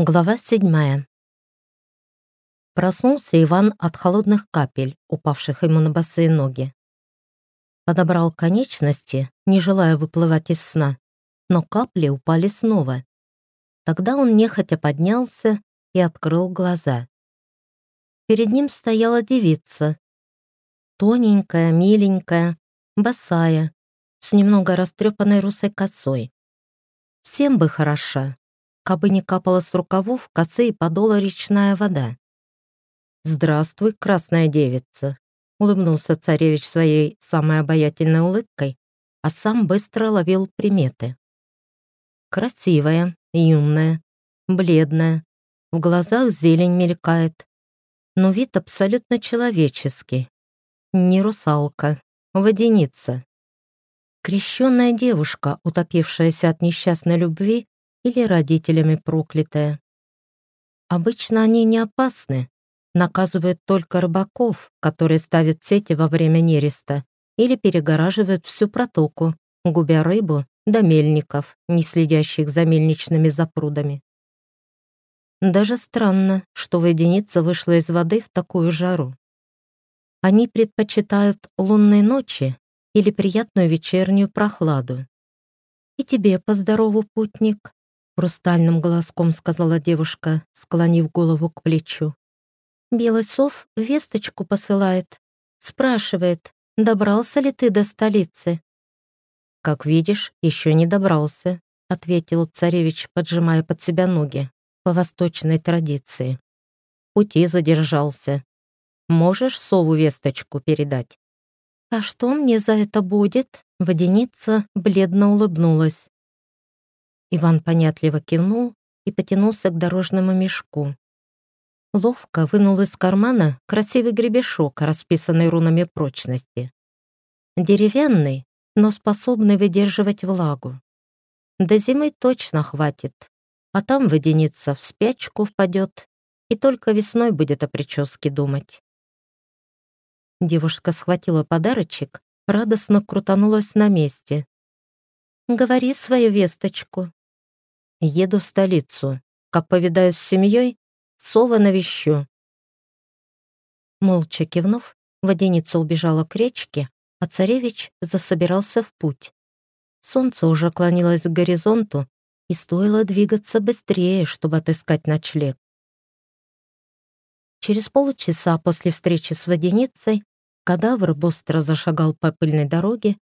Глава седьмая. Проснулся Иван от холодных капель, упавших ему на босые ноги. Подобрал конечности, не желая выплывать из сна, но капли упали снова. Тогда он нехотя поднялся и открыл глаза. Перед ним стояла девица. Тоненькая, миленькая, босая, с немного растрепанной русой косой. Всем бы хороша, кабы не капала с рукавов косы и подола речная вода. «Здравствуй, красная девица!» — улыбнулся царевич своей самой обаятельной улыбкой, а сам быстро ловил приметы. Красивая, юная, бледная, в глазах зелень мелькает, но вид абсолютно человеческий. Не русалка, водяница. Крещенная девушка, утопившаяся от несчастной любви или родителями проклятая. Обычно они не опасны, наказывают только рыбаков, которые ставят сети во время нереста или перегораживают всю протоку, губя рыбу до мельников, не следящих за мельничными запрудами. Даже странно, что водяница вышла из воды в такую жару. Они предпочитают лунные ночи или приятную вечернюю прохладу. И тебе поздорову, путник. Хрустальным голоском сказала девушка, склонив голову к плечу. Белый сов весточку посылает. Спрашивает, добрался ли ты до столицы? «Как видишь, еще не добрался», — ответил царевич, поджимая под себя ноги, по восточной традиции. «Пути задержался. Можешь сову весточку передать?» «А что мне за это будет?» Водяница бледно улыбнулась. Иван понятливо кивнул и потянулся к дорожному мешку. Ловко вынул из кармана красивый гребешок, расписанный рунами прочности. Деревянный, но способный выдерживать влагу. До зимы точно хватит, а там водяница в спячку впадет и только весной будет о прическе думать. Девушка схватила подарочек, радостно крутанулась на месте. «Говори свою весточку», Еду в столицу. Как повидаюсь с семьей, сова навещу. Молча кивнув, водяница убежала к речке, а царевич засобирался в путь. Солнце уже клонилось к горизонту, и стоило двигаться быстрее, чтобы отыскать ночлег. Через полчаса после встречи с водяницей кадавр быстро зашагал по пыльной дороге,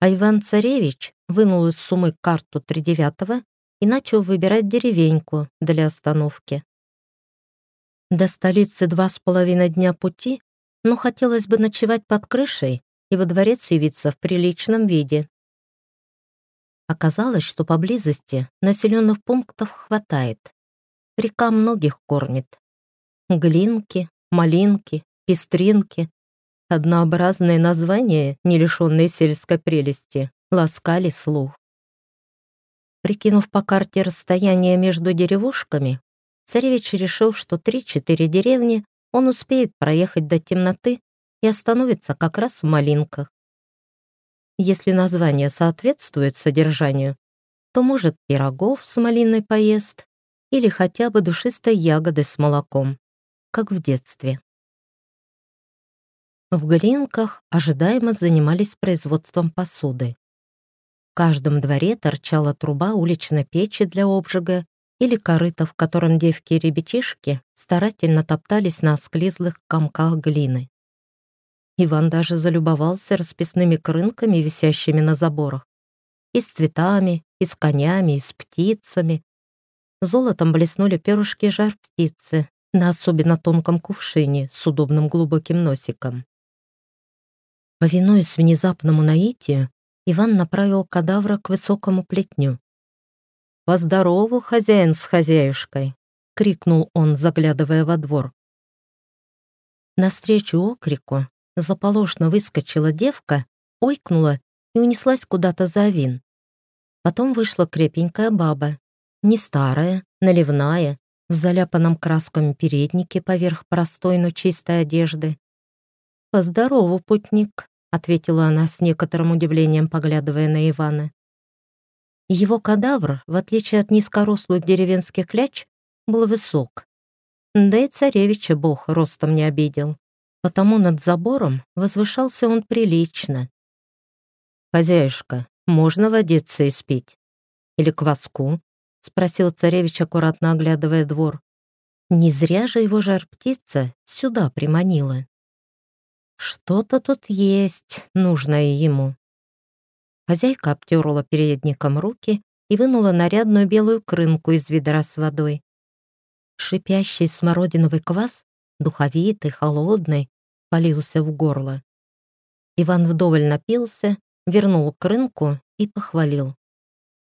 а Иван-царевич вынул из сумы карту тридевятого и начал выбирать деревеньку для остановки. До столицы два с половиной дня пути, но хотелось бы ночевать под крышей и во дворец явиться в приличном виде. Оказалось, что поблизости населенных пунктов хватает. Река многих кормит. Глинки, малинки, пестринки. Однообразные названия, не лишенные сельской прелести, ласкали слух. Прикинув по карте расстояние между деревушками, царевич решил, что три-четыре деревни он успеет проехать до темноты и остановится как раз в Малинках. Если название соответствует содержанию, то, может, пирогов с малиной поест или хотя бы душистой ягоды с молоком, как в детстве. В Глинках ожидаемо занимались производством посуды каждом дворе торчала труба уличной печи для обжига или корыто, в котором девки и ребятишки старательно топтались на осклизлых комках глины. Иван даже залюбовался расписными крынками, висящими на заборах. И с цветами, и с конями, и с птицами. Золотом блеснули перышки жар птицы на особенно тонком кувшине с удобным глубоким носиком. Повинуясь внезапному наитию, Иван направил кадавра к высокому плетню. «Поздорову, хозяин с хозяюшкой!» — крикнул он, заглядывая во двор. Навстречу окрику заполошно выскочила девка, ойкнула и унеслась куда-то за авин. Потом вышла крепенькая баба, не старая, наливная, в заляпанном красками переднике поверх простой, но чистой одежды. «Поздорову, путник!» — ответила она с некоторым удивлением, поглядывая на Ивана. Его кадавр, в отличие от низкорослых деревенских кляч, был высок. Да и царевича бог ростом не обидел, потому над забором возвышался он прилично. «Хозяюшка, можно водиться и спить? Или кваску?» — спросил царевич, аккуратно оглядывая двор. Не зря же его жар-птица сюда приманила. Что-то тут есть, нужное ему. Хозяйка обтерла передником руки и вынула нарядную белую крынку из ведра с водой. Шипящий смородиновый квас, духовитый, холодный, полился в горло. Иван вдоволь напился, вернул крынку и похвалил.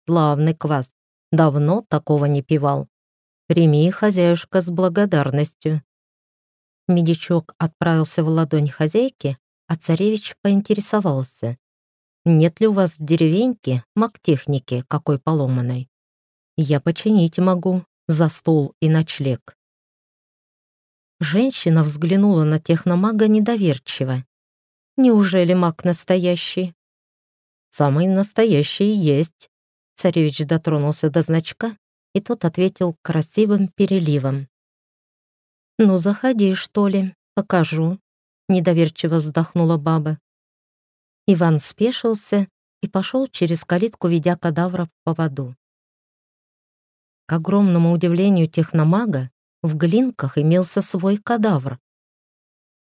«Славный квас, давно такого не пивал. Прими, хозяюшка, с благодарностью». Медичок отправился в ладонь хозяйки, а царевич поинтересовался. «Нет ли у вас в деревеньке маг-техники какой поломанной? Я починить могу, за стол и ночлег». Женщина взглянула на техномага недоверчиво. «Неужели маг настоящий?» «Самый настоящий есть», — царевич дотронулся до значка, и тот ответил красивым переливом. «Ну, заходи, что ли, покажу», — недоверчиво вздохнула баба. Иван спешился и пошел через калитку, ведя кадавра по воду. К огромному удивлению техномага, в глинках имелся свой кадавр.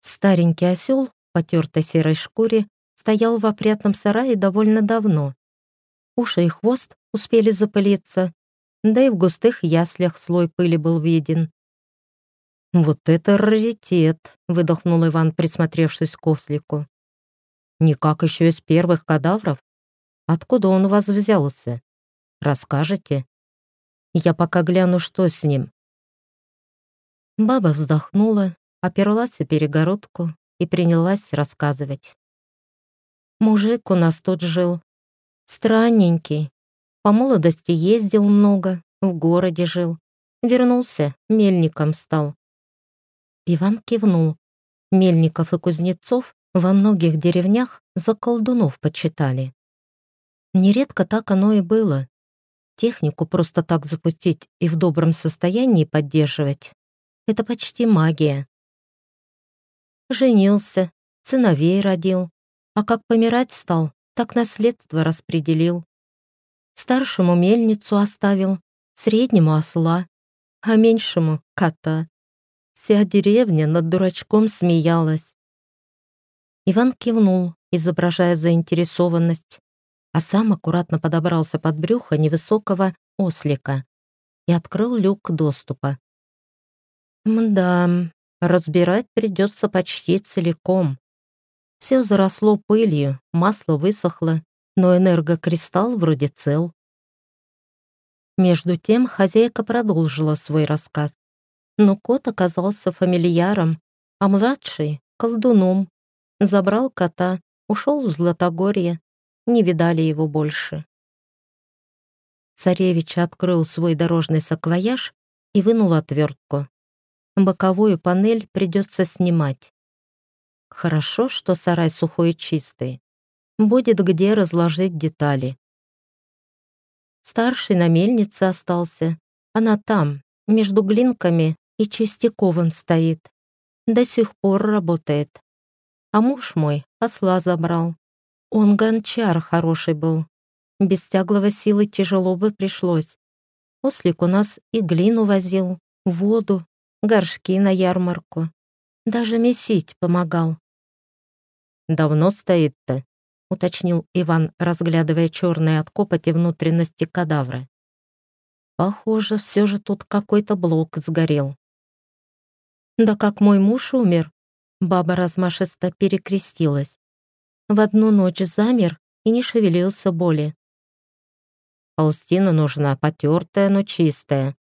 Старенький осел в потертой серой шкуре стоял в опрятном сарае довольно давно. Уши и хвост успели запылиться, да и в густых яслях слой пыли был виден. «Вот это раритет!» — выдохнул Иван, присмотревшись к ослику. «Никак еще из первых кадавров? Откуда он у вас взялся? Расскажете?» Я пока гляну, что с ним». Баба вздохнула, оперлась о перегородку и принялась рассказывать. Мужик у нас тут жил. Странненький. По молодости ездил много, в городе жил. Вернулся, мельником стал. Иван кивнул. Мельников и кузнецов во многих деревнях за колдунов почитали. Нередко так оно и было. Технику просто так запустить и в добром состоянии поддерживать — это почти магия. Женился, сыновей родил, а как помирать стал, так наследство распределил. Старшему мельницу оставил, среднему осла, а меньшему — кота. Вся деревня над дурачком смеялась. Иван кивнул, изображая заинтересованность а сам аккуратно подобрался под брюхо невысокого ослика и открыл люк доступа. Мда, разбирать придется почти целиком. Все заросло пылью, масло высохло, но энергокристалл вроде цел. Между тем хозяйка продолжила свой рассказ. Но кот оказался фамильяром, а младший — колдуном. Забрал кота, ушел в Златогорье, не видали его больше. Царевич открыл свой дорожный саквояж и вынул отвертку. Боковую панель придется снимать. Хорошо, что сарай сухой и чистый. Будет где разложить детали. Старший на мельнице остался. Она там, между глинками и Чистяковым стоит. До сих пор работает. А муж мой осла забрал. Он гончар хороший был. Без тяглого силы тяжело бы пришлось. Ослик у нас и глину возил, воду, горшки на ярмарку. Даже месить помогал. «Давно стоит-то?» — уточнил Иван, разглядывая черные от копоти внутренности кадавра. «Похоже, все же тут какой-то блок сгорел». «Да как мой муж умер?» Баба размашисто перекрестилась в одну ночь замер и не шевелился боли. «Холстина нужна потертая, но чистая,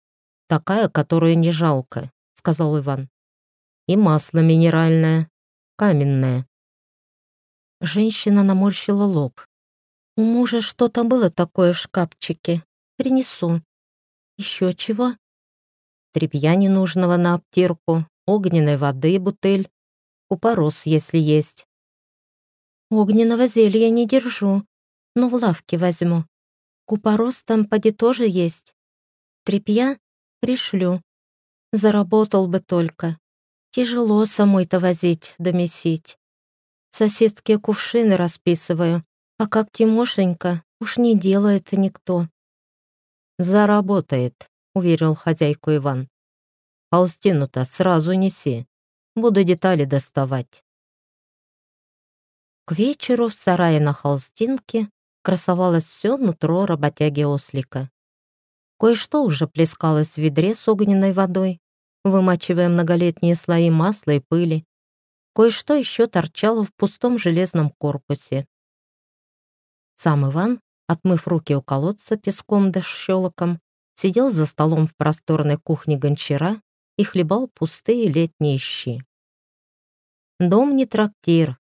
такая, которую не жалко», — сказал Иван. «И масло минеральное, каменное». Женщина наморщила лоб. «У мужа что-то было такое в шкафчике. Принесу. Еще чего?» «Тряпья ненужного на обтирку, огненной воды бутыль, купорос, если есть. Огненного зелья не держу, но в лавке возьму. Купорос там поди тоже есть. Трепья пришлю. Заработал бы только. Тяжело самой-то возить да. Соседские кувшины расписываю, а как Тимошенька, уж не делает никто. «Заработает», — уверил хозяйку Иван. «Холстину-то сразу неси. Буду детали доставать». К вечеру в сарае на холстинке красовалось все нутро работяги-ослика. Кое-что уже плескалось в ведре с огненной водой, вымачивая многолетние слои масла и пыли. Кое-что еще торчало в пустом железном корпусе. Сам Иван, отмыв руки у колодца песком да щелоком, сидел за столом в просторной кухне гончара и хлебал пустые летние щи. Дом не трактир.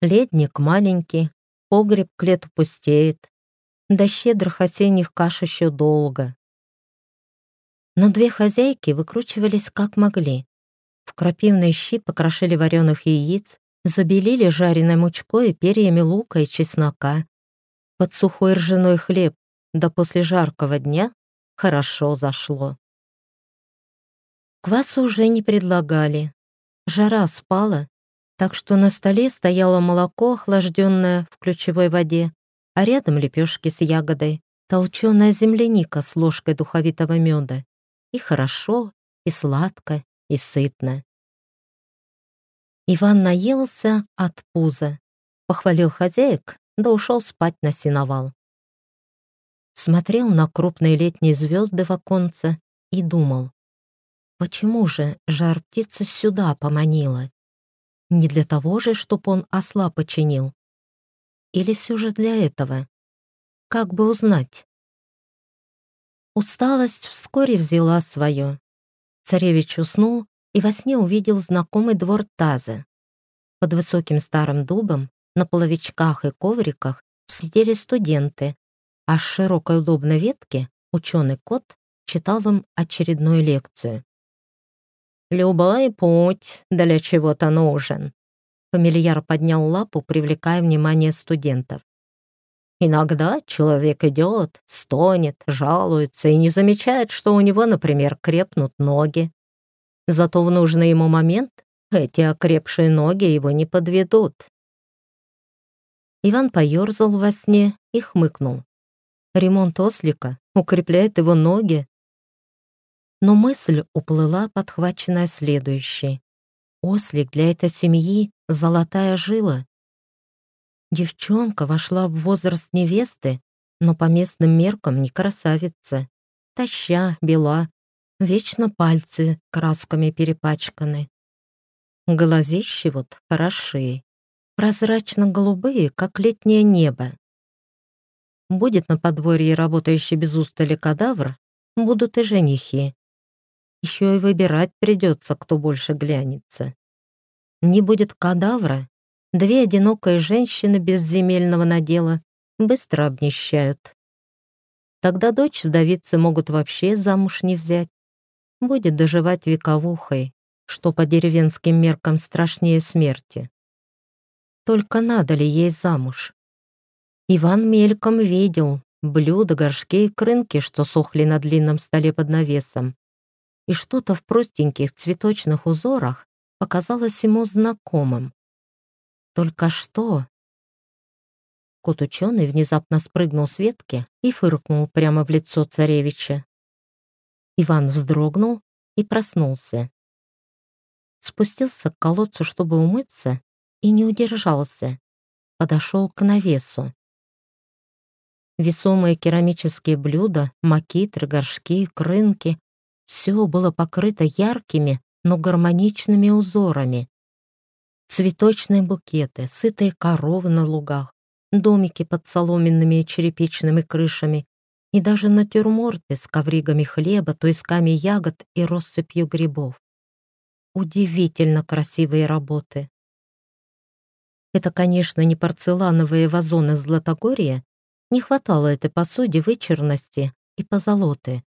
Ледник маленький, погреб к лету пустеет. До щедрых осенних каш еще долго. Но две хозяйки выкручивались как могли. В крапивные щи покрошили вареных яиц, забелили жареной мучкой и перьями лука и чеснока. Под сухой ржаной хлеб, да после жаркого дня хорошо зашло. Квасу уже не предлагали. Жара спала, так что на столе стояло молоко, охлажденное в ключевой воде, а рядом лепешки с ягодой, толченая земляника с ложкой духовитого меда. И хорошо, и сладко, и сытно. Иван наелся от пуза, похвалил хозяек, да ушел спать на сеновал. Смотрел на крупные летние звезды в оконце и думал, почему же жар птица сюда поманила? Не для того же, чтоб он осла починил? Или все же для этого? Как бы узнать? Усталость вскоре взяла свое. Царевич уснул и во сне увидел знакомый двор Тазы. Под высоким старым дубом, на половичках и ковриках сидели студенты, а с широкой удобной ветки ученый кот читал им очередную лекцию. «Любой путь для чего-то нужен», Фамильяр поднял лапу, привлекая внимание студентов. Иногда человек идет, стонет, жалуется и не замечает, что у него, например, крепнут ноги. Зато в нужный ему момент эти окрепшие ноги его не подведут. Иван поерзал во сне и хмыкнул. Ремонт ослика укрепляет его ноги. Но мысль уплыла, подхваченная следующей. Ослик для этой семьи — золотая жила. Девчонка вошла в возраст невесты, но по местным меркам не красавица. Таща, бела, вечно пальцы красками перепачканы. Глазищи вот хороши, прозрачно-голубые, как летнее небо. Будет на подворье работающий без устали кадавр, будут и женихи. Еще и выбирать придется, кто больше глянется. Не будет кадавра, Две одинокие женщины без земельного надела быстро обнищают. Тогда дочь вдовицы могут вообще замуж не взять. Будет доживать вековухой, что по деревенским меркам страшнее смерти. Только надо ли ей замуж? Иван мельком видел блюда, горшки и крынки, что сохли на длинном столе под навесом. И что-то в простеньких цветочных узорах показалось ему знакомым. Только что? Кот-ученый внезапно спрыгнул с ветки и фыркнул прямо в лицо царевича. Иван вздрогнул и проснулся. Спустился к колодцу, чтобы умыться, и не удержался. Подошел к навесу. Весомые керамические блюда, макитры, горшки, крынки — все было покрыто яркими, но гармоничными узорами. Цветочные букеты, сытые коровы на лугах, домики под соломенными и черепичными крышами и даже натюрморты с ковригами хлеба, туисками ягод и россыпью грибов. Удивительно красивые работы. Это, конечно, не порцелановые вазоны Златогорья, не хватало этой посуде вычурности и позолоты.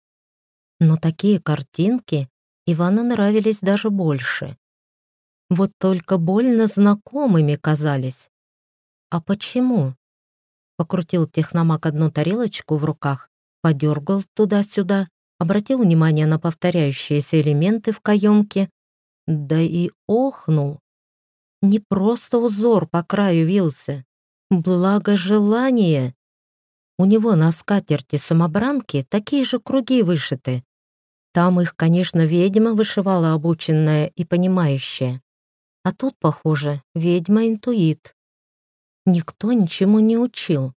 Но такие картинки Ивану нравились даже больше. Вот только больно знакомыми казались. А почему? Покрутил техномак одну тарелочку в руках, подергал туда-сюда обратил внимание на повторяющиеся элементы в каемке, да и охнул. Не просто узор по краю вился, благожелание. У него на скатерти самобранки такие же круги вышиты. Там их, конечно, ведьма вышивала обученная и понимающая. А тут, похоже, ведьма-интуит. Никто ничему не учил,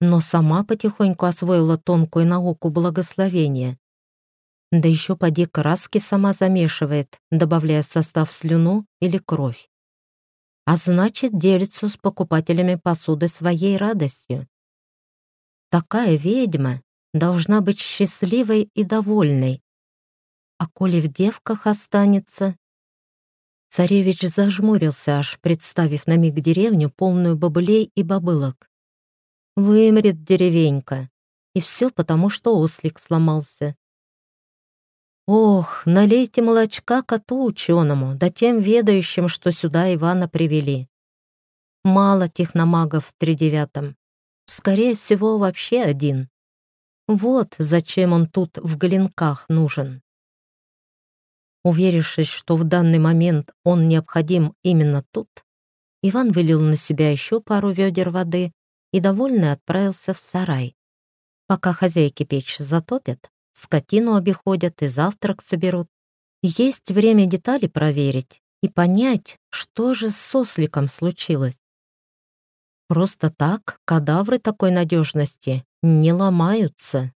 но сама потихоньку освоила тонкую науку благословения. Да еще поди краски сама замешивает, добавляя в состав слюну или кровь. А значит, делится с покупателями посуды своей радостью. Такая ведьма должна быть счастливой и довольной. А коли в девках останется... Царевич зажмурился, аж представив на миг деревню, полную бобылей и бобылок. Вымрет деревенька. И все потому, что ослик сломался. Ох, налейте молочка коту ученому, да тем ведающим, что сюда Ивана привели. Мало техномагов в тридевятом. Скорее всего, вообще один. Вот зачем он тут в голенках нужен. Уверившись, что в данный момент он необходим именно тут, Иван вылил на себя еще пару ведер воды и довольно отправился в сарай. Пока хозяйки печь затопят, скотину обиходят и завтрак соберут. Есть время детали проверить и понять, что же с сосликом случилось. Просто так кадавры такой надежности не ломаются.